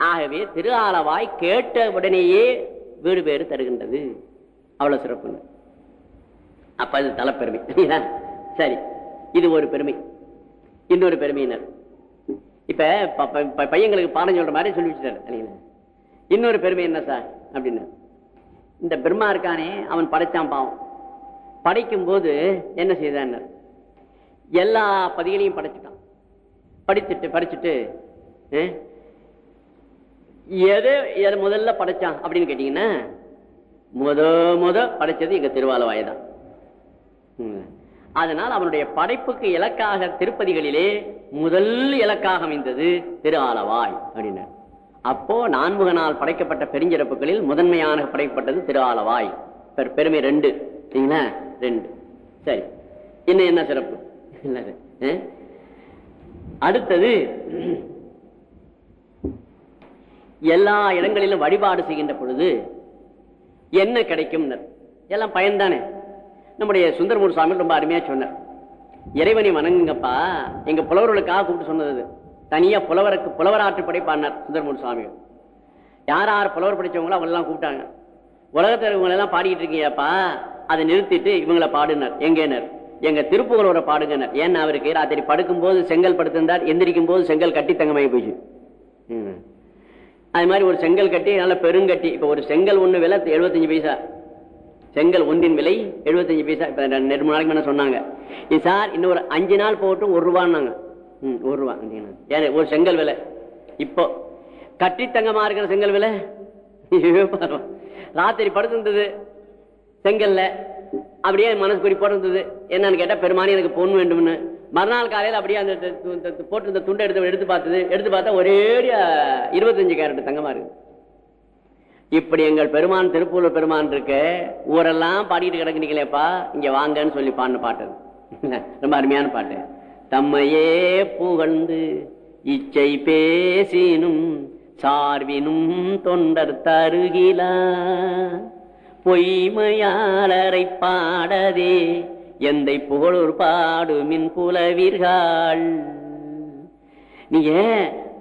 ஆகவே திரு ஆலவாய் கேட்ட உடனேயே வீடு பேறு தருகின்றது. அவ்வளவு சிறப்பு அப்ப அது தலைப்பெருமை. சரி. இது ஒரு பெருமை. இன்னொரு பெருமையினர் இப்ப ப- ப- ப- பையங்களுக்கு பாடம் சொல்ற மாதிரி சொல்லி வச்சுட்டாரு. இன்னொரு பெருமை என்ன சார்? அப்படின்னு. இந்த பிரம்மா இருக்கானே அவன் படைச்சான் பாவம். படைக்கும் போது என்ன செய்தான் எல்லா பதிகளையும் படைச்சிட்டான். படிச்சுட்டு படிச்சுட்டு எது எது முதல்ல படைச்சான் அப்படின்னு கேட்டீங்கன்னா முத முத படைச்சது எங்க திருவாலவாய் தான். ம். அதனால் அவனுடைய படைப்புக்கு இலக்காக திருப்பதிகளிலே முதல் இலக்காக அமைந்தது திரு ஆலவாய் அப்படின்னார் அப்போ நான்முகனால் படைக்கப்பட்ட பெருஞ்சிறப்புகளில் முதன்மையான படைக்கப்பட்டது திரு ஆலவாய் பெரு- பெருமை ரெண்டு. சரிங்களா? ரெண்டு. சரி. இன்னும் என்ன சிறப்பு? அடுத்தது எல்லா இடங்களிலும் வழிபாடு செய்கின்ற பொழுது என்ன கிடைக்கும் எல்லாம் பயன்தானே. நம்முடைய சுந்தரமூர் சுவாமி ரொம்ப அருமையா சொன்னார். இறைவனை வணங்குங்கப்பா எங்க புலவர்களுக்காக கூப்பிட்டு சொன்னது தனியா புலவருக்கு புலவராற்று படைப்பாடினார் சுந்தரமூர் சுவாமிகள் யார் யார் புலவர் படித்தவங்களோ அவங்க கூப்பிட்டாங்க. உலகத்தில் இவங்களெல்லாம் பாடிக்கிட்டு இருக்கீங்கப்பா அதை நிறுத்திட்டு இவங்கள பாடுனர். எங்கேனர்? எங்க திருப்புகளோட பாடுங்கனர். ஏன்னா அவருக்கு ராத்திரி படுக்கும்போது செங்கல் படுத்திருந்தார் எந்திரிக்கும் போது செங்கல் கட்டி தங்கமாகி போச்சு. ம். அது மாதிரி ஒரு செங்கல் கட்டி நல்ல பெருங்கட்டி இப்ப ஒரு செங்கல் ஒன்று விலை 75 பைசா. செங்கல் ஒன்றின் விலை 75 பைசா. இப்ப ரெண்டு ரெண்டு மூணு நாளைக்கு சொன்னாங்க. சார் இன்னும் ஒரு அஞ்சு நாள் போட்டு ஒரு ரூபான்னாங்க. ம், ஒரு ரூபா. ஏன் ஒரு செங்கல் விலை. இப்போ கட்டி இருக்கிற செங்கல் விலை? ராத்திரி படுத்திருந்தது செங்கல்ல. அப்படியே மனசு குறிப்போடு இருந்தது என்னன்னு கேட்டா பெருமானி எனக்கு பொண்ணு வேண்டும்னு. மறுநாள் காலையில் அப்படியே அந்த து- து- போட்டிருந்த துண்டை எடுத்து எடுத்து பார்த்தது. எடுத்து பார்த்தா ஒரே இருபத்தஞ்சு கேரட் தங்கமா இருக்கு இப்படி எங்கள் பெருமான் திருப்பூர் பெருமான் இருக்கு ஊரெல்லாம் பாடிட்டு கிடக்குறீங்களேப்பா இங்க வாங்கன்னு சொல்லி பாடின பாட்டு ரொம்ப அருமையான பாட்டு. தம்மையே புகழ்ந்து இச்சை பேசினும் சார்வினும் தொண்டர் தருகிலா. பொய்மையாளரை பாடதே எந்தை புகழூர் பாடுமின் புலவீர்கள். நீங்க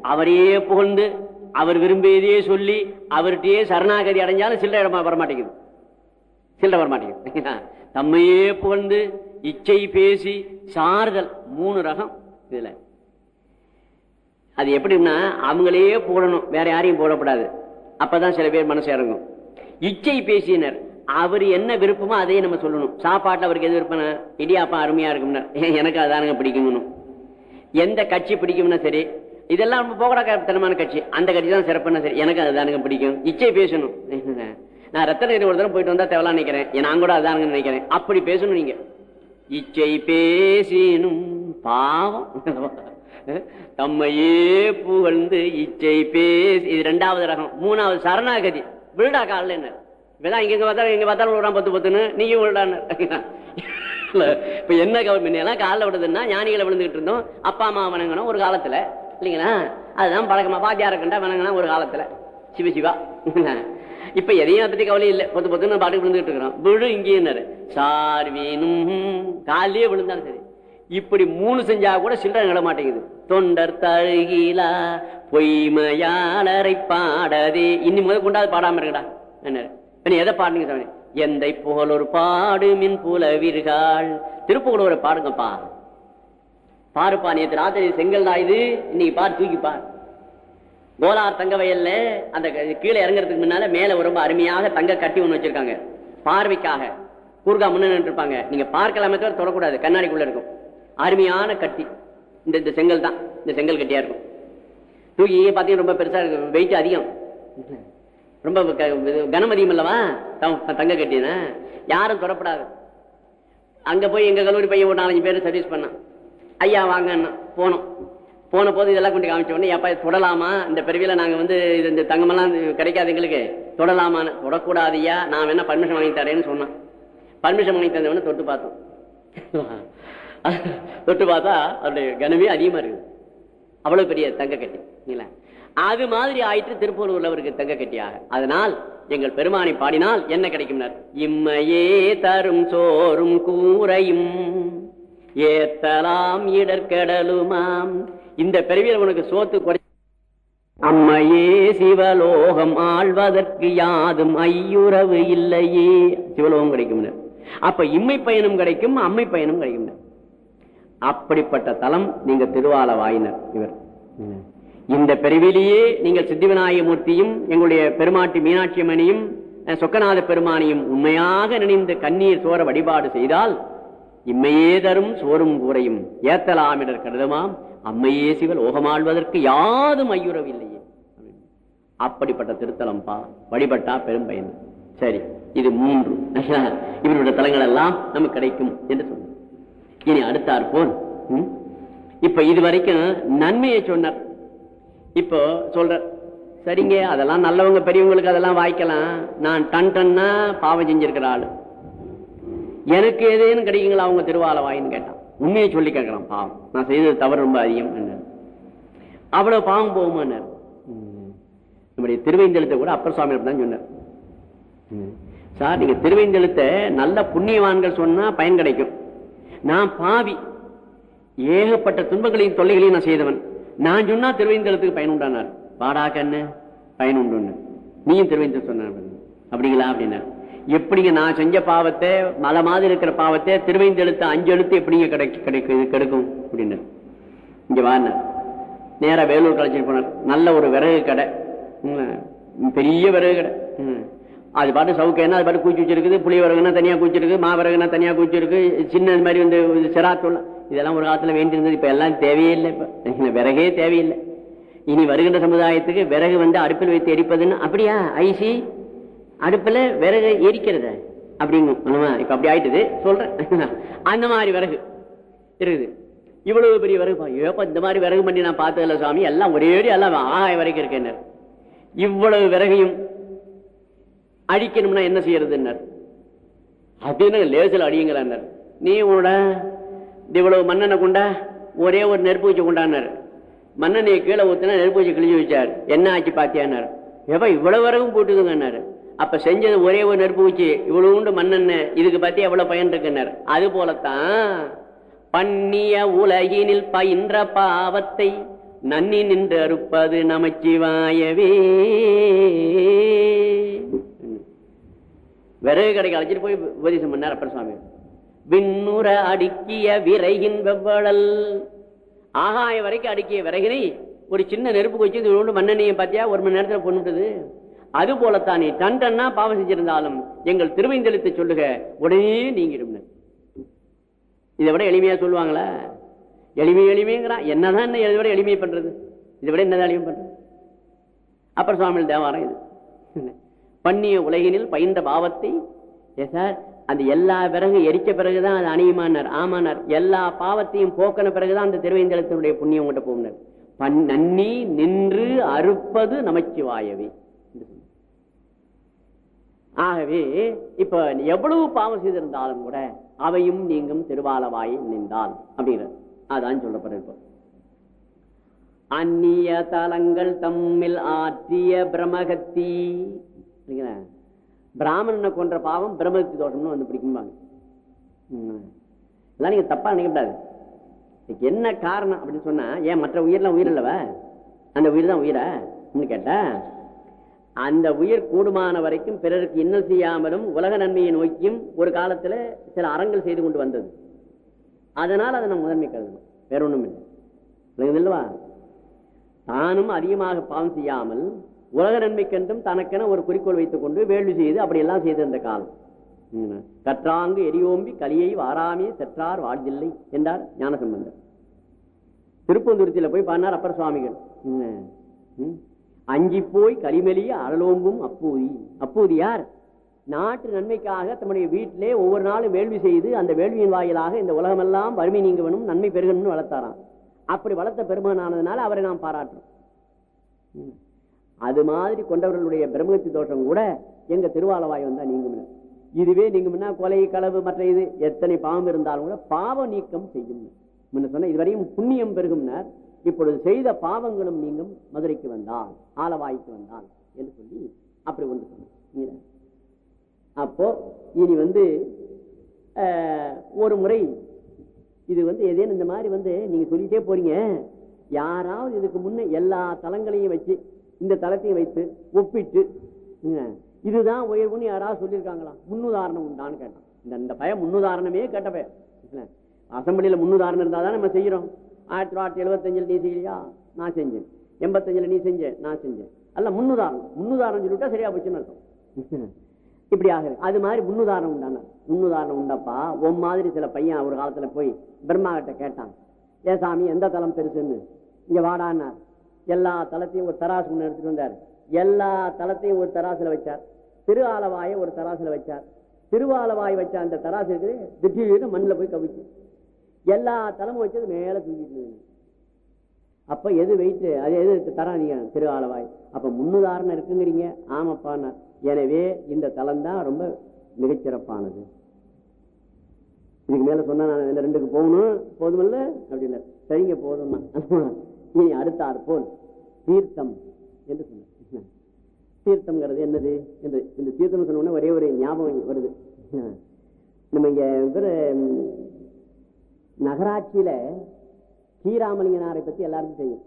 அவரையே புகழ்ந்து அவர் விரும்பியதையே சொல்லி அவர்கிட்டயே சரணாகதி அடைஞ்சாலும் சில்லற இடமா வரமாட்டேங்குது. சில்லறை வரமாட்டேங்குது. தம்மையே புகழ்ந்து இச்சை பேசி சாறுதல் மூணு ரகம் இதுல. அது எப்படின்னா அவங்களையே போடணும் வேற யாரையும் போடக்கூடாது அப்பதான் சில பேர் மனசு இறங்கும். இச்சை பேசினர் அவர் என்ன விருப்பமோ அதையே நம்ம சொல்லணும். சாப்பாட்டில் அவருக்கு எது விருப்பம் இடியாப்பா அருமையா இருக்கும்னா எனக்கு அதானுங்க பிடிக்குங்கணும் எந்த கட்சி பிடிக்கும்னா சரி இதெல்லாம் நம்ம போகடாத்தனமான கட்சி. அந்த கட்சி தான் சிறப்புனா சரி எனக்கு அதுதானுங்க பிடிக்கும். இச்சை பேசணும். நான் ரத்தன ஒரு தடவை போயிட்டு வந்தா தேவலாம் நினைக்கிறேன். நான் கூட அதானுங்க நினைக்கிறேன். அப்படி பேசணும் நீங்க. இச்சை பேசினும் பாவம். தம்மையே புகழ்ந்து இச்சை பேசி இது ரெண்டாவது ரகம். மூணாவது சரணாகதி. விழுடா காலில் என்ன? இப்பதான் இங்க பார்த்தாலும் இங்க பார்த்தாலும் விடுறான் பத்து பத்துன்னு நீயும் விழுடான்னு இப்ப என்ன கவர்மெண்ட் எல்லாம் காலில் விடுதுன்னா ஞானிகளை விழுந்துகிட்டு இருந்தோம். அப்பா அம்மா வணங்கணும் ஒரு காலத்துல. இல்லைங்களா? அதுதான் பழக்கமா. பாத்தியார கண்டா வணங்கணும் ஒரு காலத்துல. சிவ சிவா. இப்ப எதையும் பத்தி கவலை இல்லை. பொத்து பொத்துன்னு பாட்டுக்கு விழுந்துகிட்டு இருக்கிறோம். விழு இங்கேயும் சார்வீனும் காலையே விழுந்தாலும் சரி. இப்படி மூணு செஞ்சா கூட சில்லறை நட மாட்டேங்குது. தொண்டர் தழுகிலா பொய்மையாளரை பாடதே. இன்னி முதல் கொண்டாது பாடாம இருக்கடா. என்ன எதை பாடுங்க எந்த எந்தை புகழொரு பாடு மின் புலவீர்கள். ஒரு பாடுங்கப்பா பாருப்பா நேற்று ராத்திரி செங்கல் தான் இது. இன்னைக்கு பாரு தூக்கிப்பா கோலார் தங்க வயல்ல அந்த கீழே இறங்குறதுக்கு முன்னால மேல ரொம்ப அருமையாக தங்க கட்டி ஒன்று வச்சிருக்காங்க. பார்வைக்காக. கூர்கா முன்ன நின்று இருப்பாங்க நீங்க பார்க்கலாமே தவிர தொடக்கூடாது. கண்ணாடிக்குள்ள இருக்கும். அருமையான கட்டி. இந்த இந்த செங்கல் தான். இந்த செங்கல் கட்டியா இருக்கும். தூக்கி பார்த்தீங்கன்னா ரொம்ப பெருசா இருக்கும் வெயிட் அதிகம். ரொம்ப க- கனமதியம் அல்லவா தங்க கட்டினா யாரும் தொடப்படாது அங்க போய் எங்க கல்லூரி பையன் ஒரு நாலஞ்சு பேர் சர்வீஸ் பண்ணான். ஐயா வாங்கன்னு போனோம். போன போது இதெல்லாம் கொண்டு காமிச்ச உடனே எப்ப தொடலாமா? இந்த பிறவியில நாங்க வந்து இது இந்த தங்கமெல்லாம் கிடைக்காது எங்களுக்கு. தொடலாமான்னு. தொடக்கூடாதியா நான் வேணா பர்மிஷன் வாங்கி தரேன்னு சொன்னான். பர்மிஷன் வாங்கி தந்தவன தொட்டு பார்த்தோம். தொட்டு பார்த்தா அவருடைய கனமே அதிகமா இருக்குது. அவ்வளவு பெரிய தங்க கட்டி. இல்ல அது மாதிரி ஆயிற்று திருப்பூர் அவருக்கு தங்க கட்டியாக. அதனால் எங்கள் பெருமானை பாடினால் என்ன கிடைக்கும் இம்மையே தரும் சோறும் கூரையும் ஏத்தலாம் இடர்கடலுமாம். இந்த பெருவியில் உனக்கு சோத்து குறை அம்மையே சிவலோகம் ஆழ்வதற்கு யாதும் ஐயுறவு இல்லையே. சிவலோகம் கிடைக்கும் அப்ப இம்மை பயனும் கிடைக்கும் அம்மை பயனும் கிடைக்கும் அப்படிப்பட்ட தலம் நீங்க திருவால வாயினர் இவர். இந்த பெருவிலேயே நீங்கள் சித்திவிநாயக மூர்த்தியும் எங்களுடைய பெருமாட்டி மீனாட்சி மணியும் சொக்கநாத பெருமானையும் உண்மையாக நினைந்து கண்ணீர் சோர வழிபாடு செய்தால் இம்மையே தரும் சோறும் கூரையும் ஏத்தலாமிடர் கருதமாம். அம்மையே சிவல் ஓகமாழ்வதற்கு யாதும் ஐயுறவில்லையே. அப்படிப்பட்ட திருத்தலம் பா வழிபட்டா பெரும் பயன் சரி இது மூன்று. இவருடைய தலங்கள் எல்லாம் நமக்கு கிடைக்கும் என்று சொன்னார். இனி அடுத்தார் போல் இப்ப இதுவரைக்கும் நன்மையை சொன்னார். இப்போ சொல்ற சரிங்க அதெல்லாம் நல்லவங்க பெரியவங்களுக்கு அதெல்லாம் வாய்க்கலாம். நான் டன் டன்னா பாவம் செஞ்சிருக்கிற ஆளு. எனக்கு ஏதேனும் கிடைக்குங்களா அவங்க திருவாள வாயின்னு கேட்டான். உண்மையை சொல்லி கேட்கறான் பாவம். நான் செய்தது தவறு ரொம்ப அதிகம் அவ்வளவு பாவம் போகுமான்னார் ம். நம்முடைய திருவைந்தெழுத்தை கூட அப்பர் சுவாமி தான் சொன்னார். ம். சார் நீங்க திருவைந்தெழுத்தை நல்ல புண்ணியவான்கள் சொன்னா பயன் கிடைக்கும். நான் பாவி. ஏகப்பட்ட துன்பங்களையும் தொல்லைகளையும் நான் செய்தவன். நான் சொன்னா திருவேந்தலத்துக்கு பயன் உண்டானார் பாடா கண்ணு பயன் உண்டு நீயும் திருவைந்தல் சொன்ன அப்படிங்களா அப்படின்னா எப்படிங்க நான் செஞ்ச பாவத்தை மலை மாதிரி இருக்கிற பாவத்தை திருவைந்தெழுத்து அஞ்சு எழுத்து எப்படிங்க கிடைக்கும் கிடைக்கும் கெடுக்கும்? அப்படின்னு இங்க வாங்க நேரா வேலூர் கலைச்சிட்டு போனார். நல்ல ஒரு விறகு கடை. ம், பெரிய விறகு கடை. ம். அது பாட்டு சவுக்கேன்னா அது பாட்டு கூச்சி வச்சிருக்குது புளி விறகுனா தனியா கூச்சிருக்கு மா விறகுனா தனியா கூச்சிருக்கு சின்ன இது மாதிரி வந்து சிராத்துள்ள இதெல்லாம் ஒரு காலத்தில் வேண்டியிருந்தது. இப்போ எல்லாம் தேவையில்லை. இப்போ விறகே தேவையில்லை. இனி வருகின்ற சமுதாயத்துக்கு விறகு வந்து அடுப்பில் வைத்து எரிப்பதுன்னு அப்படியா? ஐசி அடுப்பில் விறகு எரிக்கிறத? அப்படிங்கும் இப்போ அப்படி ஆயிட்டுது. சொல்கிறேன் அந்த மாதிரி விறகு இருக்குது. இவ்வளவு பெரிய விறகு ஏப்பா இந்த மாதிரி விறகு பண்ணி நான் பார்த்ததில்ல சாமி. எல்லாம் ஒரே எல்லாம் ஆகாய வரைக்கும் இருக்கேன் இவ்வளவு விறகையும் அழிக்கணும்னா என்ன செய்யறதுன்னார்? அப்படின்னு லேசில் அடியுங்களான்னார். நீ உன்னோட இவ்வளவு மண்ணெண்ணை கொண்டா ஒரே ஒரு நெருப்பு வச்சு கொண்டான்னார் மண்ணெண்ணையை கீழே ஊத்தினா நெருப்பு வச்சு கிழிஞ்சு வச்சார். என்ன ஆச்சு பாத்தியானார். ஏப்பா இவ்வளவு வரைக்கும் போட்டுக்குங்கன்னாரு அப்ப செஞ்சது ஒரே ஒரு நெருப்பு வச்சு இவ்வளவு உண்டு மண்ணெண்ணெய் இதுக்கு பத்தி எவ்வளவு பயன் இருக்குன்னார். அது போலத்தான் பண்ணிய உலகினில் பயின்ற பாவத்தை நன்னி நின்று அறுப்பது நமச்சிவாயவே. விறகு கடைக்கு அழைச்சிட்டு போய் உபதேசம் பண்ணார் அப்பர் சுவாமி. விண்ணுற அடுக்கிய விரைகின் வெவ்வழல். ஆகாய வரைக்கும் அடுக்கிய விறகினை ஒரு சின்ன நெருப்பு வச்சு இந்த உண்டு பார்த்தியா ஒரு மணி நேரத்தில் பொண்ணுட்டது அது போலத்தானே நீ டன் பாவம் செஞ்சிருந்தாலும் எங்கள் திருவைந்தெழுத்து சொல்லுக உடனே நீங்கிடும். இதை விட எளிமையா சொல்லுவாங்களா? எளிமை எளிமைங்கிறான். என்னதான் என்ன இதை விட எளிமை பண்றது? இதை விட என்னதான் எளிமை பண்றது? அப்புறம் சுவாமியில் தேவாரம் இது. பண்ணிய உலகினில் பயின்ற பாவத்தை சார் அந்த எல்லா பிறகு எரிச்ச பிறகுதான் அது அணியுமானார் ஆமானார். எல்லா பாவத்தையும் போக்கின பிறகுதான் அந்த திருவேந்தலத்தினுடைய புண்ணியம் கொண்டு போகுனர் பன் நன்னி நின்று அறுப்பது நமச்சிவாயவே. ஆகவே இப்ப எவ்வளவு பாவம் செய்திருந்தாலும் கூட அவையும் நீங்கும் திருவாலவாயை நின்றால் அப்படிங்கிறது அதான் சொல்லப்படுறது அந்நிய தலங்கள் தம்மில் ஆற்றிய பிரமகத்தி பிராமணனை கொன்ற பாவம் பிரம்மதி தோஷம்னு வந்து பிடிக்கும்பாங்க. ம். இதெல்லாம் நீங்கள் தப்பாக நினைக்கக்கூடாது. இதுக்கு என்ன காரணம் அப்படின்னு சொன்னால் ஏன் மற்ற உயிர்லாம் உயிர் இல்லவா? அந்த உயிர் தான் உயிரா? அப்படின்னு கேட்டா அந்த உயிர் கூடுமான வரைக்கும் பிறருக்கு இன்னல் செய்யாமலும் உலக நன்மையை நோக்கியும் ஒரு காலத்தில் சில அறங்கள் செய்து கொண்டு வந்தது. அதனால் அதை நம்ம முதன்மை கருதணும். வேற ஒன்றும் இல்லை இல்லவா தானும் அதிகமாக பாவம் செய்யாமல் உலக நன்மைக்கென்றும் தனக்கென ஒரு குறிக்கோள் வைத்துக் கொண்டு வேள்வி செய்து அப்படி எல்லாம் செய்திருந்த காலம் ம். கற்றாங்கு எரியோம்பி கலியை வாராமே செற்றார் வாழ்தில்லை என்றார் ஞானசம்பந்தர் திருப்பந்துருத்தியில போய் பாடினார் அப்பர் சுவாமிகள் ம். ம். அஞ்சி போய் களிமெலிய அறலோம்பும் அப்பூதி அப்பூதி யார் நாட்டு நன்மைக்காக தம்முடைய வீட்டிலே ஒவ்வொரு நாளும் வேள்வி செய்து அந்த வேள்வியின் வாயிலாக இந்த உலகமெல்லாம் வறுமை நீங்கவனும் நன்மை பெருகணும்னு வளர்த்தாராம் அப்படி வளர்த்த பெருமகனானதுனால அவரை நாம் பாராட்டுறோம் ம். அது மாதிரி கொண்டவர்களுடைய பிரம்மகத்தி தோஷம் கூட எங்க திருவாலவாய் வந்தா நீங்கும் இதுவே நீங்கும்னா கொலை களவு மற்ற இது எத்தனை பாவம் இருந்தாலும் கூட பாவ நீக்கம் செய்யும். முன்ன சொன்ன இதுவரையும் புண்ணியம் பெருகும்னர். இப்பொழுது செய்த பாவங்களும் நீங்கும் மதுரைக்கு வந்தால் ஆலவாய்க்கு வந்தால் என்று சொல்லி அப்படி ஒன்று சொன்ன அப்போ இனி வந்து ஒரு முறை இது வந்து எதேன்னு இந்த மாதிரி வந்து நீங்க சொல்லிட்டே போறீங்க. யாராவது இதுக்கு முன்ன எல்லா தலங்களையும் வச்சு இந்த தளத்தை வைத்து ஒப்பிட்டு இதுதான் உயர்வுன்னு யாராவது சொல்லியிருக்காங்களா? முன்னுதாரணம் உண்டான்னு கேட்டான். இந்த இந்த பையன் முன்னுதாரணமே கேட்ட பையன். அசம்பிளியில முன்னுதாரணம் இருந்தால் தான் நம்ம செய்யறோம். ஆயிரத்தி தொள்ளாயிரத்தி எழுபத்தஞ்சில் நீ செய்யலையா? நான் செஞ்சேன். எண்பத்தஞ்சில் நீ செஞ்ச? நான் செஞ்சேன். அல்ல முன்னுதாரணம். முன்னுதாரணம் சொல்லிவிட்டா சரியா போச்சுன்னு அர்த்தம். இப்படி ஆகுது அது மாதிரி முன்னுதாரணம் உண்டான முன்னுதாரணம் உண்டப்பா. உன் மாதிரி சில பையன் ஒரு காலத்தில் போய் பிரம்மா கிட்ட கேட்டான். ஏ சாமி எந்த தளம் பெருசுன்னு? இங்கே வாடான்னார். எல்லா தளத்தையும் ஒரு தராசு முன்ன எடுத்துட்டு வந்தார். எல்லா தளத்தையும் ஒரு தராசுல வச்சார். திரு ஆலவாயை ஒரு தராசுல வச்சார். திருவாலவாய் வச்ச அந்த தராசு இருக்குது திடீர்னு மண்ணில் போய் கவிச்சு. எல்லா தலமும் வச்சது மேலே தூக்கிட்டு அப்போ எது வெயிட்டு அது எது தராதீங்க திரு ஆலவாய் அப்போ முன்னுதாரணம் இருக்குங்கிறீங்க. ஆமாப்பான எனவே இந்த தளம் தான் ரொம்ப மிகச்சிறப்பானது. இதுக்கு மேலே சொன்னால் நான் இந்த ரெண்டுக்கு போகணும். போதுமில்ல? அப்படின்னா சரிங்க போதும் இனி அடுத்தார் போல் தீர்த்தம் என்று சொன்னார். தீர்த்தம்ங்கிறது என்னது என்று இந்த தீர்த்தம் சொன்ன ஒரே ஒரு ஞாபகம் வருது. நம்ம இங்க இவரு, நகராட்சியில கீராமலிங்கனாரை பத்தி எல்லாருக்கும் தெரியும்.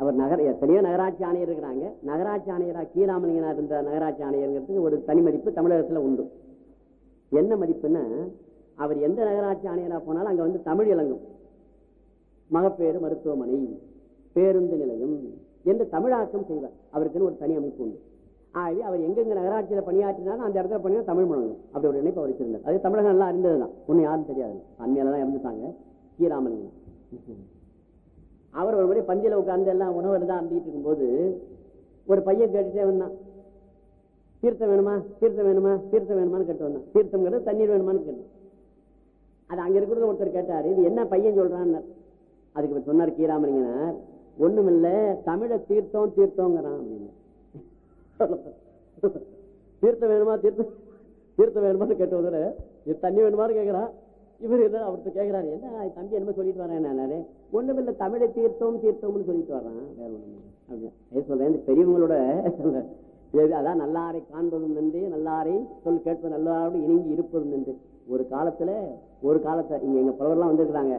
அவர் நகர எத்தனையோ நகராட்சி ஆணையர் இருக்கிறாங்க. நகராட்சி ஆணையராக கீராமலிங்கனார் என்ற நகராட்சி ஆணையருங்கிறதுக்கு ஒரு தனி மதிப்பு தமிழகத்தில் உண்டு. என்ன மதிப்புன்னா அவர் எந்த நகராட்சி ஆணையராக போனாலும் அங்கே வந்து தமிழ் இளங்கும் மகப்பேறு மருத்துவமனை பேருந்து நிலையம் என்று தமிழாக்கம் செய்வார். அவருக்குன்னு ஒரு தனி அமைப்பு உண்டு. ஆகவே அவர் எங்கெங்க நகராட்சியில் பணியாற்றினாலும் அந்த இடத்துல பணியா தமிழ் முழங்கும் அப்படி ஒரு நினைப்பு அவர் வச்சிருந்தார். அது தமிழகம் அறிந்தது தான். ஒன்று யாரும் தெரியாது. அண்மையில தான் இறந்துட்டாங்க. கீராமலிங்கம். அவர் ஒரு முறை பந்தியில் உட்கார்ந்து எல்லாம் உணவு தான் அருந்திட்டு இருக்கும்போது ஒரு பையன் கேட்டுட்டே வந்தான். தீர்த்தம் வேணுமா? தீர்த்தம் வேணுமா? தீர்த்தம் வேணுமான்னு கேட்டு வந்தான். தீர்த்தம்ங்கிறது தண்ணீர் வேணுமான்னு கேட்டேன். அது அங்கே இருக்கிறது ஒருத்தர் கேட்டார் இது என்ன பையன் சொல்கிறான்னு அதுக்கு சொன்னார் கீராமலிங்கனார் ஒண்ணுமில்ல தமிழ தீர்த்தம் தீர்த்தங்கிறான் அப்படின்னு. தீர்த்தம் வேணுமா தீர்த்தம் தீர்த்தம் வேணுமான்னு கேட்டு வந்தாரு இது தண்ணி வேணுமான்னு கேட்கிறான் இவர் என்ன அவர்கிட்ட கேட்கிறாரு என்ன தம்பி என்னமோ சொல்லிட்டு வரேன் நானே ஒண்ணும் இல்ல தமிழை தீர்த்தம் தீர்த்தம்னு சொல்லிட்டு வர்றான். வேற ஒண்ணும் அப்படின்னு. சொல்றேன் இந்த பெரியவங்களோட எது அதான் நல்லாரை காண்பதும் நின்று நல்லாரை சொல் கேட்பது நல்லாரோடு இணங்கி இருப்பதும் நன்று. ஒரு காலத்துல ஒரு காலத்தை இங்க எங்க புலவர்லாம் வந்திருக்கிறாங்க.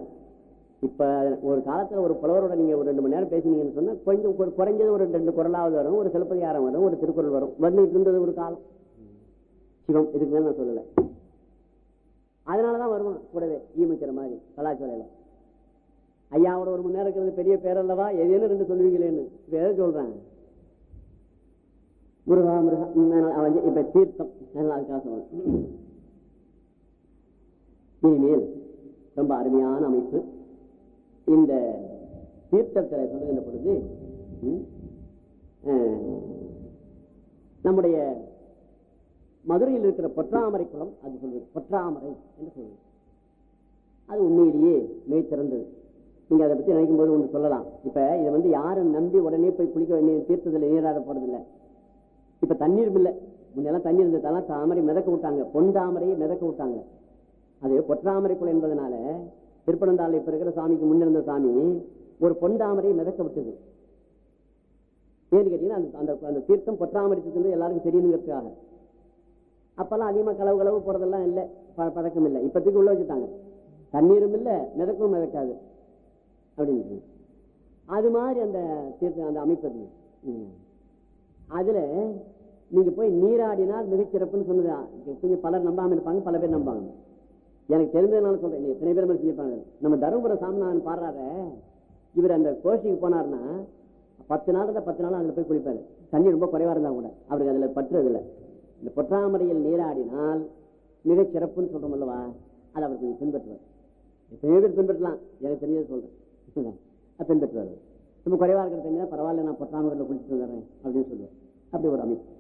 இப்ப ஒரு காலத்துல ஒரு புலவரோட நீங்க ஒரு ரெண்டு மணி நேரம் பேசினீங்கன்னு சொன்னா கொஞ்சம் குறைஞ்சது ஒரு ரெண்டு குரலாவது வரும் ஒரு சிலப்பதிகாரம் வரும் ஒரு திருக்குறள் வரும். வந்துட்டு இருந்தது ஒரு காலம். சிவம் இதுக்கு மேல நான் சொல்லல. அதனாலதான் வருவான் கூடவே ஈமிக்கிற மாதிரி கலாச்சாரையில. ஐயாவோட ஒரு மணி நேரம் இருக்கிறது பெரிய பேரல்லவா எதேன்னு ரெண்டு சொல்லுவீங்களேன்னு. இப்ப எதை சொல்றேன்? முருகா முருகா நான் அவன் இப்ப தீர்த்தம். அதுக்காக சொல்றேன். இனிமேல் ரொம்ப அருமையான அமைப்பு. இந்த தீர்த்தத்தை சொல்லுகின்ற பொழுது நம்முடைய மதுரையில் இருக்கிற பொற்றாமரை குளம் அது சொல்வது பொற்றாமரை என்று சொல்வது அது உண்மையிலேயே மிகச்சிறந்தது நீங்க அதை பத்தி நினைக்கும் போது ஒன்று சொல்லலாம். இப்ப இதை வந்து யாரும் நம்பி உடனே போய் குளிக்க வேண்டிய தீர்த்தத்தில் நீராட போறதில்லை. இப்ப தண்ணீர் இல்லை முன்னெல்லாம் தண்ணீர் இருந்ததெல்லாம் தாமரை மிதக்க விட்டாங்க. பொன் தாமரையை மிதக்க விட்டாங்க. அது பொற்றாமரை குளம் என்பதனால திருப்பனந்தாள் இப்ப இருக்கிற சாமிக்கு முன்னிருந்த சாமி ஒரு பொண்டாமரை மிதக்க விட்டது. ஏன்னு கேட்டீங்கன்னா அந்த- அந்த தீர்த்தம் பொற்றாமரை எல்லாருக்கும் தெரியணுங்கிறதுக்காக. அப்பெல்லாம் அதிகமாக களவு களவு போறதெல்லாம் இல்லை. பழக்கம் இல்லை. இப்பத்துக்கு உள்ள வச்சுட்டாங்க. தண்ணீரும் இல்லை மிதக்கவும் மிதக்காது. அப்படின்னு அது மாதிரி அந்த தீர்த்தம் அந்த அமைப்பு ம். அதுல நீங்க போய் நீராடினால் மிகச்சிறப்புன்னு சொன்னது கொஞ்சம் பலர் நம்பாம இருப்பாங்க பல பேர் நம்பாங்க. எனக்கு தெரிஞ்சதுனால சொல்றேன். எத்தனை பேர் செஞ்சிருப்பாங்க நம்ம தருமபுர சாமிநாதன் பாடுறாரு. இவர் அந்த கோஷ்டிக்கு போனார்னா பத்து நாள் பத்து நாள் அதுல போய் குளிப்பாரு. தண்ணி ரொம்ப குறைவா இருந்தா கூட. அவருக்கு அதுல பற்று அதுல இந்த பொற்றாமரையில் நீராடினால் மிகச் சிறப்புன்னு சொல்றோம் அல்லவா? அதை அவர் கொஞ்சம் பின்பற்றுவார். எத்தனையோ பேர் பின்பற்றலாம். எனக்கு தெரிஞ்சது சொல்றேன். பின்பற்றுவார். ரொம்ப குறைவா இருக்கிற தண்ணி தான் பரவாயில்ல நான் பொற்றாமரையில் குளிச்சுட்டு வந்துடுறேன் அப்படின்னு சொல்லுவார். அப்படி ஒரு அமைப்பு.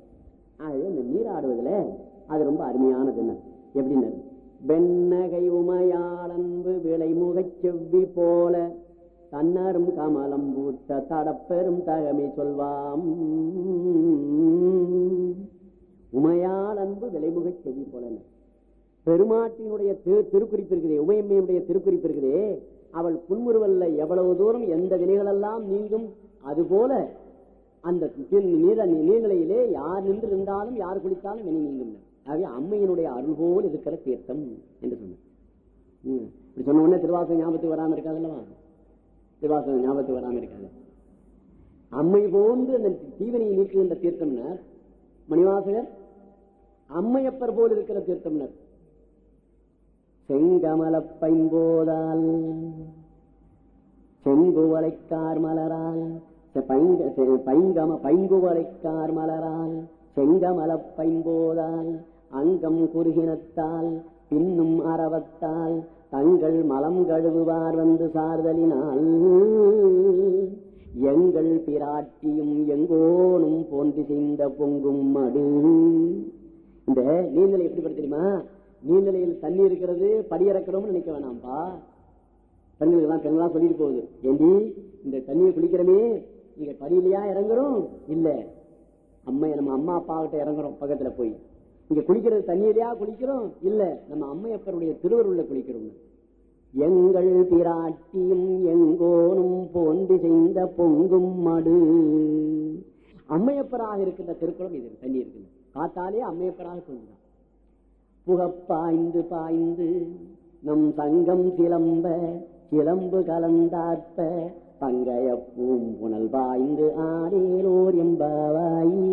ஆகவே இந்த நீராடுவதில் அது ரொம்ப அருமையானது என்ன? எப்படின்னு வெண்ணகை உமையாளன்பு விளைமுகச் செவ்வி போல தன்னரும் கமலம் பூத்த தடப்பெரும் தகமை சொல்வாம். உமையாளன்பு விளைமுகச் செவி போல பெருமாட்டினுடைய திரு திருக்குறிப்பு இருக்குதே உமையம்மையுடைய திருக்குறிப்பு இருக்குதே அவள் புன்முறுவல்ல எவ்வளவு தூரம் எந்த வினைகளெல்லாம் நீங்கும் அதுபோல அந்த நீர நீர்நிலையிலே யார் நின்று இருந்தாலும் யார் குளித்தாலும் வினை நீங்கும். ஆகவே அம்மையினுடைய அருள் போல் இருக்கிற தீர்த்தம் என்று சொன்னார். இப்படி சொன்ன உடனே திருவாசகம் ஞாபகத்துக்கு வராம இருக்காது அல்லவா திருவாசகம் ஞாபகத்துக்கு வராமல் இருக்காது. அம்மை போன்று அந்த தீவனையை நீக்குகின்ற தீர்த்தம்னர் மணிவாசகர் அம்மையப்பர் போல் இருக்கிற தீர்த்தம்னர். செங்கமல பைம்போதால் செங்குவளைக்கார் மலரால் பைங்கம பைங்குவளைக்கார் மலரால் செங்கமல பைம்போதால் அங்கம் குறுகினத்தால் பின்னும் அறவத்தால் தங்கள் மலம் கழுவுவார் வந்து சார்தலினால். எங்கள் பிராட்டியும் எங்கோனும் போன்றி செய்த பொங்கும் மடு. இந்த நீர்நிலை எப்படி படுத்து தெரியுமா? நீர்நிலையில் தண்ணி இருக்கிறது படியிறக்கிறோம்னு நினைக்க வேணாம்பா. பெண்களுக்கெல்லாம் பெண்களாம் சொல்லிட்டு போகுது. ஏண்டி இந்த தண்ணியை குளிக்கிறோமே நீங்க படியிலையா இறங்குறோம்? இல்ல. அம்மா நம்ம அம்மா அப்பா கிட்ட இறங்குறோம் பக்கத்துல போய். இங்க குளிக்கிறது தண்ணீரையா குளிக்கிறோம்? இல்ல நம்ம அம்மையப்பருடைய திருவருள்ள குளிக்கிறோம் எங்கள் பிராட்டியும் எங்கோனும் போன்று செய்த பொங்கும் மடு. அம்மையப்பராக இருக்கின்ற திருக்குளம் இது தண்ணி இருக்குது. காத்தாலே அம்மையப்பராக தோன்றுதான். புகப்பாய்ந்து பாய்ந்து நம் சங்கம் சிலம்ப சிலம்பு கலந்தாற்ப பங்கைய பூம்புணல் பாய்ந்து ஆரேலோர் எம்பாவாயி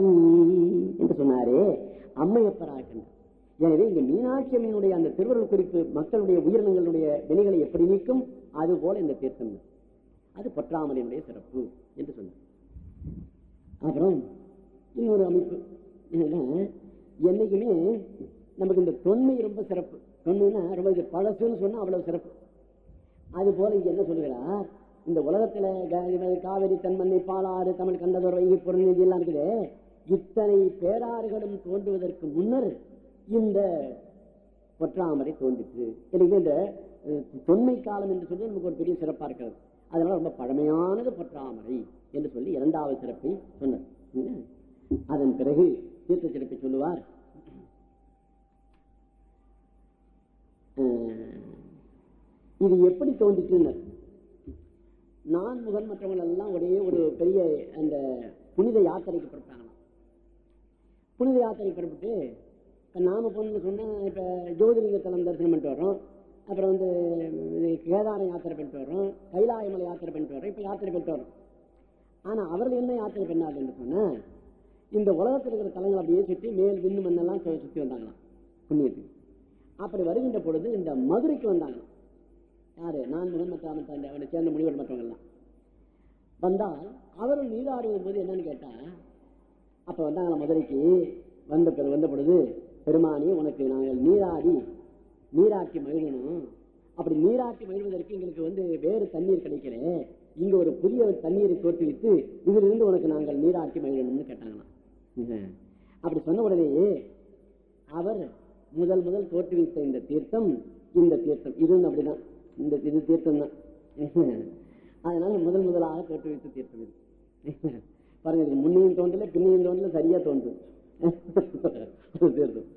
என்று சொன்னாரே அம்மையப்பராகின்ற எனவே இங்க மீனாட்சி அம்மையினுடைய அந்த திருவருள் குறிப்பு மக்களுடைய உயிரினங்களுடைய வினைகளை எப்படி நீக்கும்? அது போல இந்த தீர்த்தம். அது பொற்றாமலினுடைய சிறப்பு என்று சொன்னார். அப்புறம் இன்னொரு அமைப்பு. என்னைக்குமே நமக்கு இந்த தொன்மை ரொம்ப சிறப்பு. தொன்மைன்னா ரொம்ப இது பழசுன்னு சொன்னா அவ்வளவு சிறப்பு. அது போல இங்க என்ன சொல்லுகிறார்? இந்த உலகத்துல க- காவிரி தென்மண்ணை பாலாறு தமிழ் கண்டதோர் வைகை பொருள் எல்லாம் இருக்குது. இத்தனை பேராறுகளும் தோன்றுவதற்கு முன்னர் இந்த பொற்றாமரை தோன்றிற்று. எனக்கு இந்த தொன்மை காலம் என்று சொல்லி நமக்கு ஒரு பெரிய சிறப்பா இருக்கிறது. அதனால ரொம்ப பழமையானது பொற்றாமரை என்று சொல்லி இரண்டாவது சிறப்பை சொன்னார். அதன் பிறகு தீர்த்த சிறப்பை சொல்லுவார். அஹ், இது எப்படி தோன்றிட்டு நான் முகன் மற்றவங்க எல்லாம் ஒரே ஒரு பெரிய அந்த புனித யாத்திரைக்கு பிறப்பாங்க புனித யாத்திரை புறப்பட்டு இப்போ நாம போகணும்னு சொன்னால் இப்போ ஜோதிலிங்க தலம் தரிசனம் பண்ணிட்டு வரோம் அப்புறம் வந்து இது கேதாரம் யாத்திரை பண்ணிட்டு வரோம் கைலாயமலை யாத்திரை பண்ணிட்டு வரோம் இப்போ யாத்திரை பண்ணிட்டு வரோம் ஆனால் அவர்கள் என்ன யாத்திரை பண்ணாருன்னு சொன்னால் இந்த உலகத்தில் இருக்கிற தலங்கள் அப்படியே சுற்றி மேல் விண்ணு மண்ணெல்லாம் சு- வந்தாங்களாம். புண்ணியத்துக்கு. அப்படி வருகின்ற பொழுது இந்த மதுரைக்கு வந்தாங்களாம் யாரு? நான் முகன் அவனை சேர்ந்த முனிவர் மற்றவங்கள்லாம். வந்தால் அவர்கள் நீராடுவது போது என்னன்னு கேட்டால் அப்ப வந்தாங்களா மதுரைக்கு. வந்த பிறகு வந்த பொழுது பெருமானி உனக்கு நாங்கள் நீராடி நீராட்டி மகிழணும். அப்படி நீராட்டி மகிழ்வதற்கு எங்களுக்கு வந்து வேறு தண்ணீர் கிடைக்கல. இங்க ஒரு புதிய தண்ணீரை தோற்றுவித்து இதிலிருந்து உனக்கு நாங்கள் நீராட்டி மகிழணும்னு கேட்டாங்களாம். அப்படி சொன்ன உடனே அவர் முதல் முதல் தோற்றுவித்த இந்த தீர்த்தம் இந்த தீர்த்தம். இது அப்படிதான். இந்த இது தீர்த்தம் தான் அதனால முதல் முதலாக தோற்றுவித்த தீர்த்தம் இது. பாருங்க முன்னையும் தோன்றல பின்னையும் தோன்றல சரியா தோன்றும் தீர்த்தம்.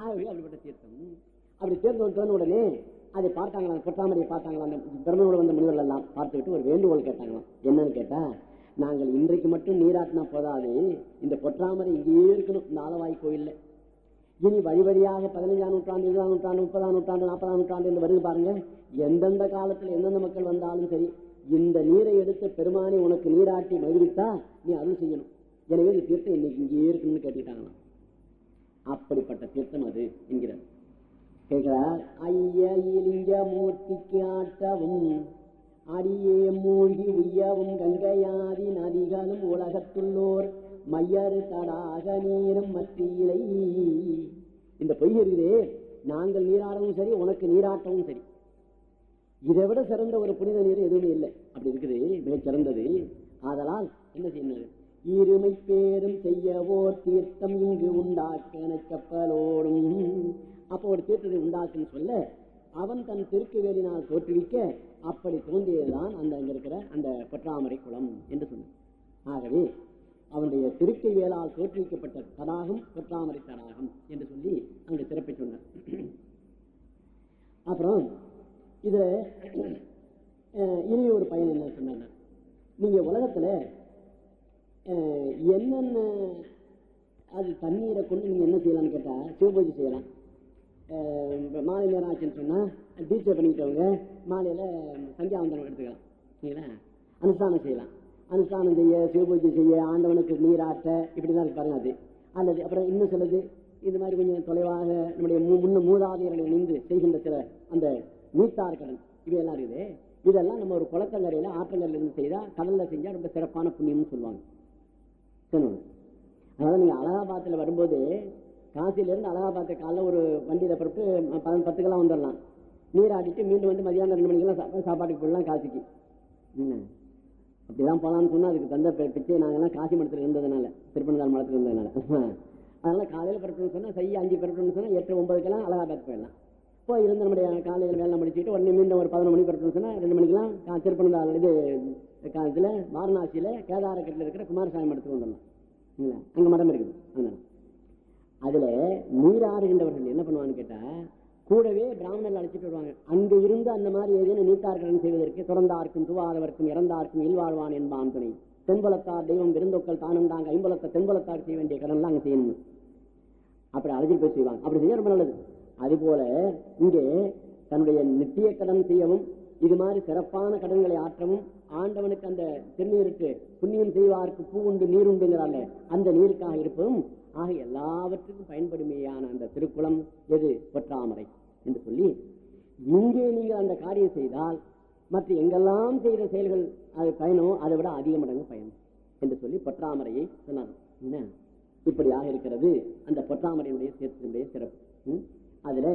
ஆகவே அப்படிப்பட்ட தீர்த்தம். அப்படி தீர்த்தம் தோன்ற உடனே அதை பார்த்தாங்களாம் பொற்றாமரையை பார்த்தாங்களாம் அந்த பிரம்மனோட வந்த முனிவர்கள் எல்லாம் பார்த்துக்கிட்டு ஒரு வேண்டுகோள் கேட்டாங்களாம். என்னன்னு கேட்டா நாங்கள் இன்றைக்கு மட்டும் நீராட்டினா போதாது இந்த பொற்றாமரை இங்கேயே இருக்கணும் இந்த ஆலவாய் கோயில்ல. இனி வழி வழியாக பதினைஞ்சாம் நூற்றாண்டு இருபதாம் நூற்றாண்டு முப்பதாம் நூற்றாண்டு நாற்பதாம் நூற்றாண்டு என்று வருது பாருங்க எந்தெந்த காலத்துல எந்தெந்த மக்கள் வந்தாலும் சரி இந்த நீரை எடுத்து பெருமானை உனக்கு நீராட்டி மகிழ்வித்தா நீ அருள் செய்யணும். எனவே இந்த தீர்த்தம் இன்னைக்கு இங்கேயே இருக்கணும்னு கேட்டுக்கிட்டாங்களாம். அப்படிப்பட்ட தீர்த்தம் அது என்கிறார். கேட்கிறார் ஐய இலிங்க மூர்த்திக்கு ஆட்டவும் அடியே மூழ்கி உய்யவும் கங்கையாதி நதிகளும் உலகத்துள்ளோர் மையறு தடாக நீரும் மத்தியிலை இந்த பொய் இருக்குதே நாங்கள் நீராடவும் சரி உனக்கு நீராட்டவும் சரி. இதை விட சிறந்த ஒரு புனித நீர் எதுவுமே இல்லை. அப்படி இருக்குது மிகச் சிறந்தது. ஆதலால் என்ன செய்யணும் இருமை பேரும் செய்யவோர் தீர்த்தம் இங்கு உண்டாக்க கப்பலோடும் அப்போ ஒரு தீர்த்தத்தை உண்டாக்குன்னு சொல்ல அவன் தன் திருக்குவேலினால் தோற்றுவிக்க அப்படி தோன்றியதுதான் அந்த அங்க இருக்கிற அந்த பொற்றாமரை குளம் என்று சொன்னார் ஆகவே அவனுடைய திருக்கை வேளால் தோற்றுவிக்கப்பட்ட தடாகம் பொற்றாமரை தடாகம் என்று சொல்லி அங்கு சிறப்பை சொன்னார் அப்புறம் இதுல இனி ஒரு பயன் என்ன சொன்னாங்க நீங்க உலகத்துல என்னென்ன அது தண்ணீரை கொண்டு நீங்கள் என்ன செய்யலாம்னு கேட்டால் சிவபூஜை செய்யலாம். மாலை நேரம் ஆச்சுன்னு சொன்னால் டீச்சர் பண்ணிக்கிட்டவங்க மாலையில் சந்தியாவந்தனம் எடுத்துக்கலாம். சரிங்களா? அனுஷ்டானம் செய்யலாம். அனுஷ்டானம் செய்ய சிவபூஜை செய்ய ஆண்டவனுக்கு நீராட்ட இப்படிதான் இருக்கு பாருங்க அது. அல்லது அப்புறம் இன்னும் சிலது இது மாதிரி கொஞ்சம் தொலைவாக நம்முடைய மு- முன்ன மூதாதையர்களை இணைந்து செய்கின்ற சில அந்த நீத்தார் கடன் இவையெல்லாம் இருக்குது. இதெல்லாம் நம்ம ஒரு குளத்தங்கரையில் ஆற்றங்கரையில் இருந்து செய்தால் கடலில் செஞ்சால் ரொம்ப சிறப்பான புண்ணியம்னு சொல்லுவாங்க. சொல்லுவாங்க அதாவது நீங்க அலகாபாத்துல வரும்போது காசில இருந்து அலகாபாத்து காலைல ஒரு வண்டியில புறப்பட்டு பதினொன்று பத்துக்கெல்லாம் வந்துடலாம் நீராடிட்டு மீண்டும் வந்து மதியானம் ரெண்டு மணிக்கெல்லாம் சாப்பாட்டுக்கு போடலாம் காசிக்கு. என்ன அப்படிதான் போகலான்னு சொன்னா அதுக்கு தந்த பிச்சை நாங்கள்லாம் காசி மடத்துல இருந்ததுனால திருப்பனந்தாள் மடத்துல இருந்ததுனால. அதனால காலையில பிறப்புன்னு சொன்னா சைய அஞ்சு பிறப்புன்னு சொன்னா எட்டு ஒன்பதுக்கெல்லாம் அலகாபாத் போயிடலாம். இப்போ இருந்த நம்முடைய காலையில் வேலை முடிச்சுட்டு உடனே மீண்டும் ஒரு பதினொன்று மணி பிறப்புன்னு சொன்னா ரெண்டு மணிக்கெல்லாம் கா- திருப்பனந்தாள் இது காலத்துல இதுல வாரணாசியில கேதாரக்கட்டில் இருக்கிற குமாரசாமி மடத்துக்கு வந்துடலாம். இல்லைங்களா? அங்க மடம் இருக்குது. அதனால அதுல நீராடுகின்றவர்கள் என்ன பண்ணுவான்னு கேட்டா கூடவே பிராமணர்கள் அழைச்சிட்டு வருவாங்க. அங்க இருந்து அந்த மாதிரி ஏதேனும் நீத்தார்கடன் செய்வதற்கு துறந்தார்க்கும் துவாதவர்க்கும் இறந்தார்க்கும் இல்வாழ்வான் என்பான் துணை. தென்புலத்தார் தெய்வம் விருந்தோக்கள் தானும் தாங்க ஐம்பலத்தை தென்புலத்தார் செய்ய வேண்டிய கடன்லாம் அங்க செய்யணும். அப்படி அழைச்சிட்டு போய் செய்வாங்க. அப்படி செய்ய ரொம்ப நல்லது. அது போல இங்கே தன்னுடைய நித்திய கடன் செய்யவும் இது மாதிரி சிறப்பான கடன்களை ஆற்றவும் ஆண்டவனுக்கு அந்த திருநீருக்கு புண்ணியம் செய்வார்க்கு பூ உண்டு நீர் உண்டுங்கிறால அந்த நீருக்காக இருப்பதும் ஆக எல்லாவற்றுக்கும் பயன்படுமையான அந்த திருக்குளம் எது? பொற்றாமரை என்று சொல்லி இங்கே நீங்கள் அந்த காரியம் செய்தால் மற்ற எங்கெல்லாம் செய்கிற செயல்கள் அது பயனோ அதை விட அதிக மடங்கு பயன் என்று சொல்லி பொற்றாமரையை சொன்னாங்க என்ன? இப்படியாக இருக்கிறது. அந்த பொற்றாமரையினுடைய சேர்த்தினுடைய சிறப்பு. ம்? அதுல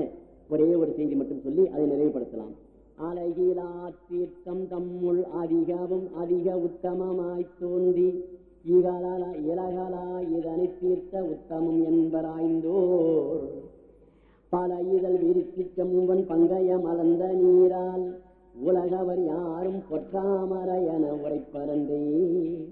ஒரே ஒரு செய்தி மட்டும் சொல்லி அதை நிறைவுபடுத்தலாம். அழகிலா தீர்த்தம் தம்முள் அதிகவும் அதிக உத்தமமாய் தோன்றி இகலா இலகலா இதனை தீர்த்த உத்தமம் என்பராய்ந்தோர். பல இதழ் விரித்திக்க மூவன் பங்கைய மலர்ந்த நீரால் உலகவர் யாரும் பொற்றாமர என உரைப்பரந்தே.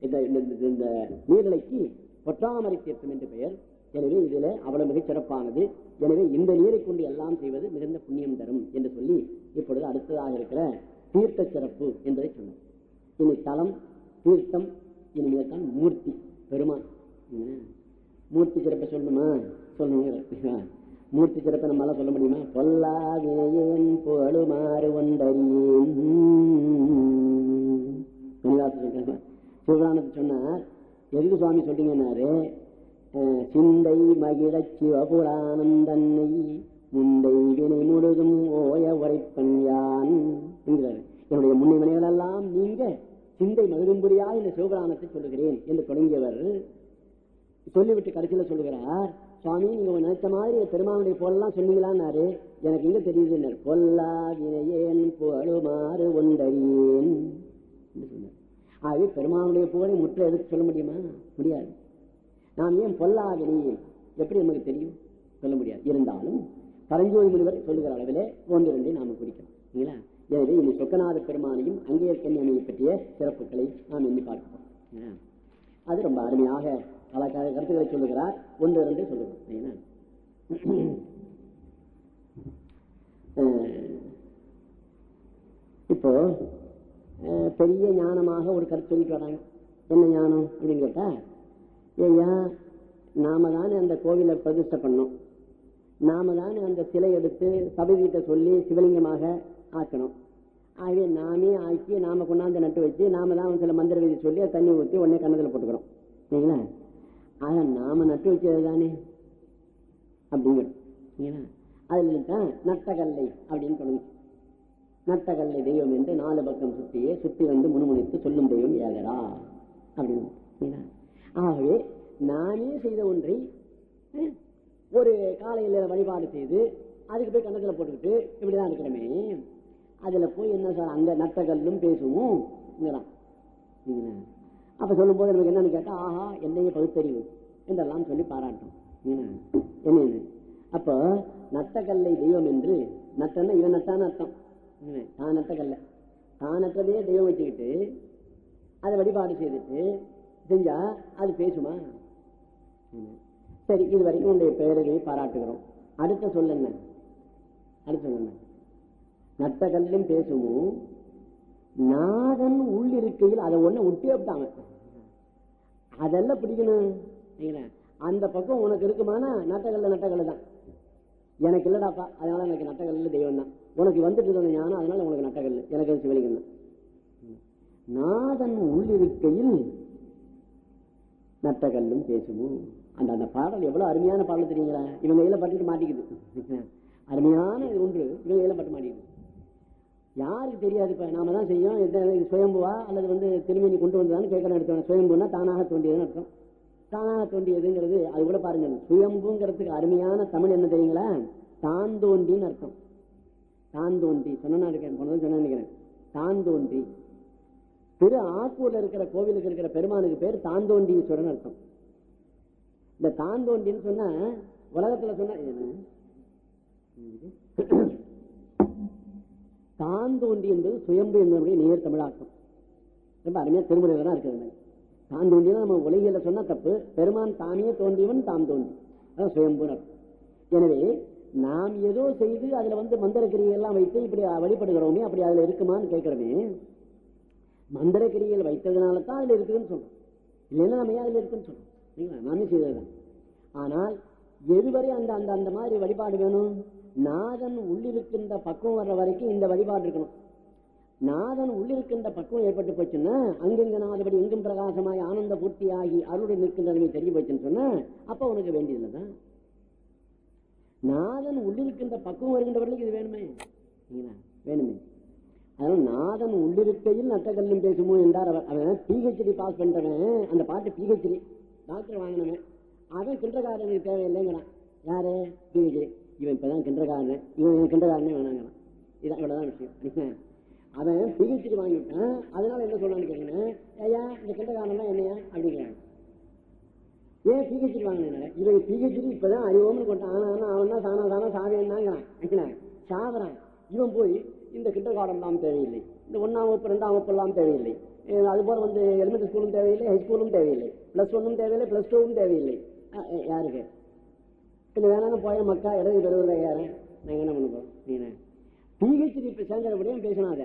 இந்த இந்த- இந்த- இந்த நீர்நிலைக்கு பொற்றாமரை தீர்த்தம் என்று பெயர். எனவே இதுல அவ்வளவு மிகச் சிறப்பானது. எனவே இந்த நீரை கொண்டு எல்லாம் செய்வது மிகுந்த புண்ணியம் தரும் என்று சொல்லி இப்பொழுது அடுத்ததாக இருக்கிற தீர்த்த சிறப்பு என்பதை சொன்னோம் இனி தலம் தீர்த்தம் இனிமேல் தான் மூர்த்தி பெருமான். மூர்த்தி சிறப்பை சொல்லணுமா? சொல்லணுங்க மூர்த்தி சிறப்பை நம்மளால சொல்ல முடியுமா? பொல்லாதேன் புகழுமாறு ஒன்றறியேன். கணிதாசன் சொல்றாங்க. சொன்னார். எதுக்கு சுவாமி சொல்றீங்கன்னாரு? சிந்தை மகிழச் சிவபுராணம் தன்னை முந்தை வினை முழுதும் ஓய உரைப்பன் யான் என்கிறார் என்னுடைய முன்னை வினைகளெல்லாம் நீங்க சிந்தை மகிழும்படியா இந்த சிவபுராணத்தை சொல்லுகிறேன் என்று தொடங்கியவர் சொல்லிவிட்டு கடைசியில் சொல்லுகிறார் சுவாமி நீங்க நினைத்த மாதிரி பெருமானுடைய போலெல்லாம் சொன்னீங்களான்னாரு. எனக்கு இங்க தெரியுது பொல்லா வினையேன் புகழுமாறு ஒன்றறியேன் ஆகவே பெருமானுடைய புகழை முற்ற எடுத்து சொல்ல முடியுமா? முடியாது. நாம் ஏன் பொல்லாதனையும் எப்படி நமக்கு தெரியும்? சொல்ல முடியாது. இருந்தாலும் பரஞ்சோதி முனிவர் சொல்லுகிற அளவிலே ஒன்று ரெண்டை நாம குறிக்கலாம் இல்லைங்களா? எனவே இனி சொக்கநாத பெருமானையும் அங்கே கன்னியமையை பற்றிய சிறப்புகளை நாம் எண்ணி பார்க்கிறோம் அது ரொம்ப அருமையாக பல கருத்துக்களை சொல்லுகிறார். ஒன்று ரெண்டு சொல்லுகிறோம் சரிங்களா? இப்போ பெரிய ஞானமாக ஒரு கருத்து சொல்லிட்டு வராங்க. என்ன ஞானம் அப்படின்னு கேட்டா ஐயா நாம தானே அந்த கோவிலை பிரதிஷ்டை பண்ணோம். நாம தானே அந்த சிலை எடுத்து சபைகிட்ட சொல்லி சிவலிங்கமாக ஆக்கணும். ஆகவே நாமே ஆக்கி நாம கொண்டாந்து நட்டு வச்சு நாம தான் சில மந்திர விதி சொல்லி அதை தண்ணி ஊற்றி உடனே கண்ணத்தில் போட்டுக்கிறோம். சரிங்களா ஆக நாம நட்டு வச்சது தானே? அப்படிங்கிறோம். அதுல தான் நட்டகல்லை அப்படின்னு தொடங்கி நட்டகல்லை தெய்வம் என்று நாலு பக்கம் சுற்றியே சுற்றி வந்து முணுமுணித்து சொல்லும் தெய்வம் ஏதரா அப்படின்னு. ஆகவே நானே செய்த ஒன்றை ஒரு காலையில் வழிபாடு செய்து அதுக்கு போய் கண்ணத்தில் போட்டுக்கிட்டு இப்படிதான் இருக்கிறோமே அதுல போய் என்ன சார் அந்த நட்டகல்லும் பேசுவோம். அப்ப சொல்லும் போது நமக்கு என்னன்னு கேட்டா ஆஹா என்னைய பகுத்தறிவு என்றெல்லாம் சொல்லி பாராட்டும். என்ன அப்ப நட்டகல்லை தெய்வம் என்று நட்டன்னா இவன் நத்தான அர்த்தம். தான் நட்டகல்ல தான் நட்டதையே தெய்வம் வச்சுக்கிட்டு அதை வழிபாடு செய்துட்டு செஞ்சா அது பேசுமா? ம். சரி இது வரைக்கும் உன்னுடைய பெயரை பாராட்டுகிறோம். அடுத்த சொல்ல என்ன? அடுத்த சொல்ல என்ன? நட்ட கல்லும் பேசுமோ? நாதன் உள் இருக்கையில் அதை ஒண்ணு விட்டே விட்டாங்க அதெல்லாம் பிடிக்கணும். அந்த பக்கம் உனக்கு இருக்குமானா நட்டகல்ல நட்டகல்ல தான். எனக்கு இல்லடாப்பா அதனால எனக்கு நட்டகல்ல தெய்வம் தான். உனக்கு வந்துட்டு இருந்த ஞானம் அதனால உனக்கு நட்டகல் எனக்கு சிவலிங்கம் தான். நாதன் நட்ட நட்டகல்லும் பேசுவோம். அந்த அந்த பாடல் எவ்வளவு அருமையான பாடல் தெரியுங்களா? இவங்க கையில பட்டுட்டு மாட்டிக்குது. அருமையான இது ஒன்று. இவங்க கையில பட்டு மாட்டிக்குது. யாருக்கு தெரியாது இப்ப? நாம தான் செய்யும் எந்த இது சுயம்புவா? அல்லது வந்து திருமணி கொண்டு வந்ததான்னு கேட்கணும் எடுத்தோம் சுயம்புனா தானாக தோண்டியதுன்னு அர்த்தம். தானாக தோண்டியதுங்கிறது அது கூட பாருங்க சுயம்புங்கிறதுக்கு அருமையான தமிழ் என்ன தெரியுங்களா? தான் தோண்டின்னு அர்த்தம். தான் தோண்டி சொன்னா இருக்கேன். போனதும் சொன்ன நினைக்கிறேன். தான் தோன்றி திரு ஆக்கூர்ல இருக்கிற கோவிலுக்கு இருக்கிற பெருமானுக்கு பேர் தாந்தோண்டீஸ்வரன் அர்த்தம். இந்த தாந்தோண்டின்னு சொன்னா உலகத்துல சொன்ன தாந்தோண்டி என்பது சுயம்பு என்பதனுடைய நேர் தமிழாக்கம். ரொம்ப அருமையா திருமுறையில தான் இருக்கிறது தாந்தோண்டினா நம்ம உலகில சொன்னா தப்பு. பெருமான் தானே தோன்றியவன் தாம் தோண்டி அதான் சுயம்புன்னு எனவே நாம் ஏதோ செய்து அதுல வந்து மந்திரக்கிரியை எல்லாம் வைத்து இப்படி வழிபடுகிறோமே அப்படி அதுல இருக்குமான்னு கேட்கிறோமே மந்திரக்கிரிகள் வைத்ததுனால தான் அதில் இருக்குதுன்னு சொல்றோம். இல்லைன்னா நம்ம ஏன் அதுல இருக்குன்னு சொல்றோம்? சரிங்களா நாமே செய்ததுதான். ஆனால் எதுவரை அந்த அந்த அந்த மாதிரி வழிபாடு வேணும்? நாதன் உள்ளிருக்கின்ற பக்குவம் வர்ற வரைக்கும் இந்த வழிபாடு இருக்கணும். நாதன் உள்ளிருக்கின்ற பக்குவம் ஏற்பட்டு போச்சுன்னா அங்கெங்க நாதபடி எங்கும் பிரகாசமாய் ஆனந்த பூர்த்தியாகி அருளுடன் நிற்கின்ற நிலைமை தெரிய போச்சுன்னு சொன்னா அப்ப உனக்கு வேண்டியதில்லைதான் நாதன் உள்ளிருக்கின்ற பக்குவம் வருகின்ற வரைக்கும் இது வேணுமே? வேணுமே. அதனால நாதன் உள்ளிருக்கையில் நட்டக்கல்லும் பேசுமோ என்றார் அவர் அவன் பிஹெச்டி பாஸ் பண்றவன். அந்த பாட்டு பிஹெச்டி டாக்டர் வாங்கினவன். அவன் கிண்டகாரனுக்கு தேவையில்லைங்கிறான். யாரு? பிஹெச்டி இவன் இப்பதான் கிண்டகாரன் இவன் கிண்டகாரனே வேணாங்கிறான். இதான் இவ்வளவுதான் விஷயம். அவன் பிஹெச்டி வாங்கிவிட்டான் அதனால என்ன சொன்னான்னு கேட்டீங்கன்னா ஐயா இந்த கிண்டகாரன் என்னையா? அப்படிங்கிறான் ஏன் பிஹெச்டி வாங்கினேன் இவன் பிஹெச்டி இப்பதான் அறிவோம்னு கொண்டான் ஆனா ஆனா அவன் தான் சானா சானா சாவேன்னாங்கிறான் சாவறான். இவன் போய் இந்த கிட்ட கார்டன்லாம் தேவையில்லை. இந்த ஒன்றாம் வகுப்பு ரெண்டாம் வகுப்புலாம் தேவையில்லை. அதுபோல் அது வந்து எலிமெண்ட்ரி ஸ்கூலும் தேவையில்லை ஹை ஸ்கூலும் தேவையில்லை. ப்ளஸ் ஒன்னும் தேவையில்லை ப்ளஸ் டூவும் தேவையில்லை. யாருக்கு? இல்லை வேணாலும் போய மக்கா இடது பெறுவதில்லை யாரு? நாங்கள் என்ன பண்ணுவோம் போறோம் பிஹெச்டி சேர்ந்தபடியும் பேசினாத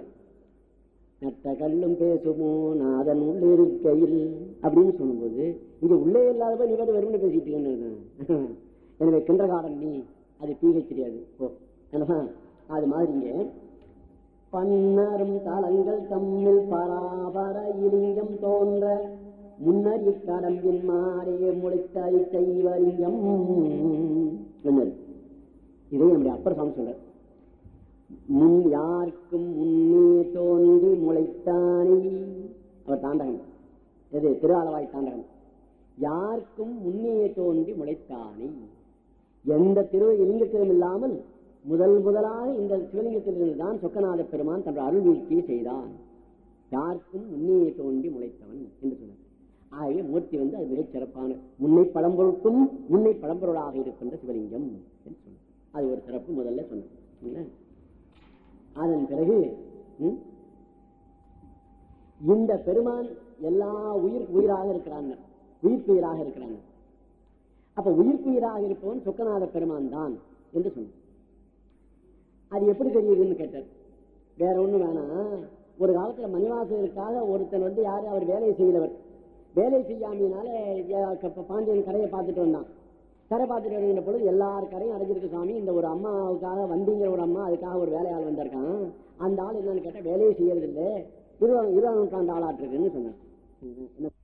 நட்ட கல்லும் பேசுமோ நாதன் உள்ளே இருக்கையில் அப்படின்னு சொல்லும்போது இங்கே உள்ளே இல்லாதப்ப நீ வந்து வெறுமனே பேசிட்டு இருக்கேன்னு எனவே கிண்டகாரன் நீ அது பிஹெச்டி அது. ஓ என்னப்பா? அது மாதிரிங்க பன்னரும் தலங்கள் தம்மில் பராபர இலிங்கம் தோன்ற. முன்னர் இக்கடம்பின் மாறே முளைத்தறி செய்வலிங்கம் என்னது? இதை நம்முடைய அப்பர் சாமி சொல்ற முன் யாருக்கும் முன்னே தோன்றி முளைத்தானே. அவர் தாண்டகம். எது திருவாளவாய் தாண்டகம். யாருக்கும் முன்னே தோன்றி முளைத்தானே. எந்த திரு இலிங்கத்திலும் இல்லாமல் முதல் முதலாக இந்த சிவலிங்கத்திலிருந்து தான் சொக்கநாத பெருமான் தன்னுடைய அருள் வீழ்ச்சியை செய்தான். யாருக்கும் உண்மையை தோன்றி முளைத்தவன் என்று சொன்னார். ஆகவே மூர்த்தி வந்து அது மிகச் சிறப்பான முன்னை பழம்பொருட்கும் முன்னை பழம்பொருளாக இருக்கின்ற சிவலிங்கம் என்று சொன்னார். அது ஒரு சிறப்பு முதல்ல சொன்னார். அதன் பிறகு இந்த பெருமான் எல்லா உயிர் உயிராக இருக்கிறாங்க உயிர் இருக்கிறாங்க அப்ப உயிர்ப்புயிராக இருப்பவன் சொக்கநாத பெருமான் தான் என்று சொன்னார். அது எப்படி தெரியுதுன்னு கேட்டார். வேற ஒண்ணும் வேணாம். ஒரு காலத்துல மணிவாசகருக்காக ஒருத்தன் வந்து யாரு? அவர் வேலையை செய்யலவர் வேலை செய்யாமையினால பாண்டியன் கரையை பார்த்துட்டு வந்தான். கரை பார்த்துட்டு வருகின்ற பொழுது எல்லார் கரையும் அடைஞ்சிருக்கு சாமி. இந்த ஒரு அம்மாவுக்காக வண்டிங்கிற ஒரு அம்மா அதுக்காக ஒரு வேலையாள் வந்திருக்கான். அந்த ஆள் என்னன்னு கேட்டா வேலையை செய்யறது இல்லை இருபது இருபதாம் நூற்றாண்டு ஆளாட்டிருக்குன்னு சொன்னார் என்ன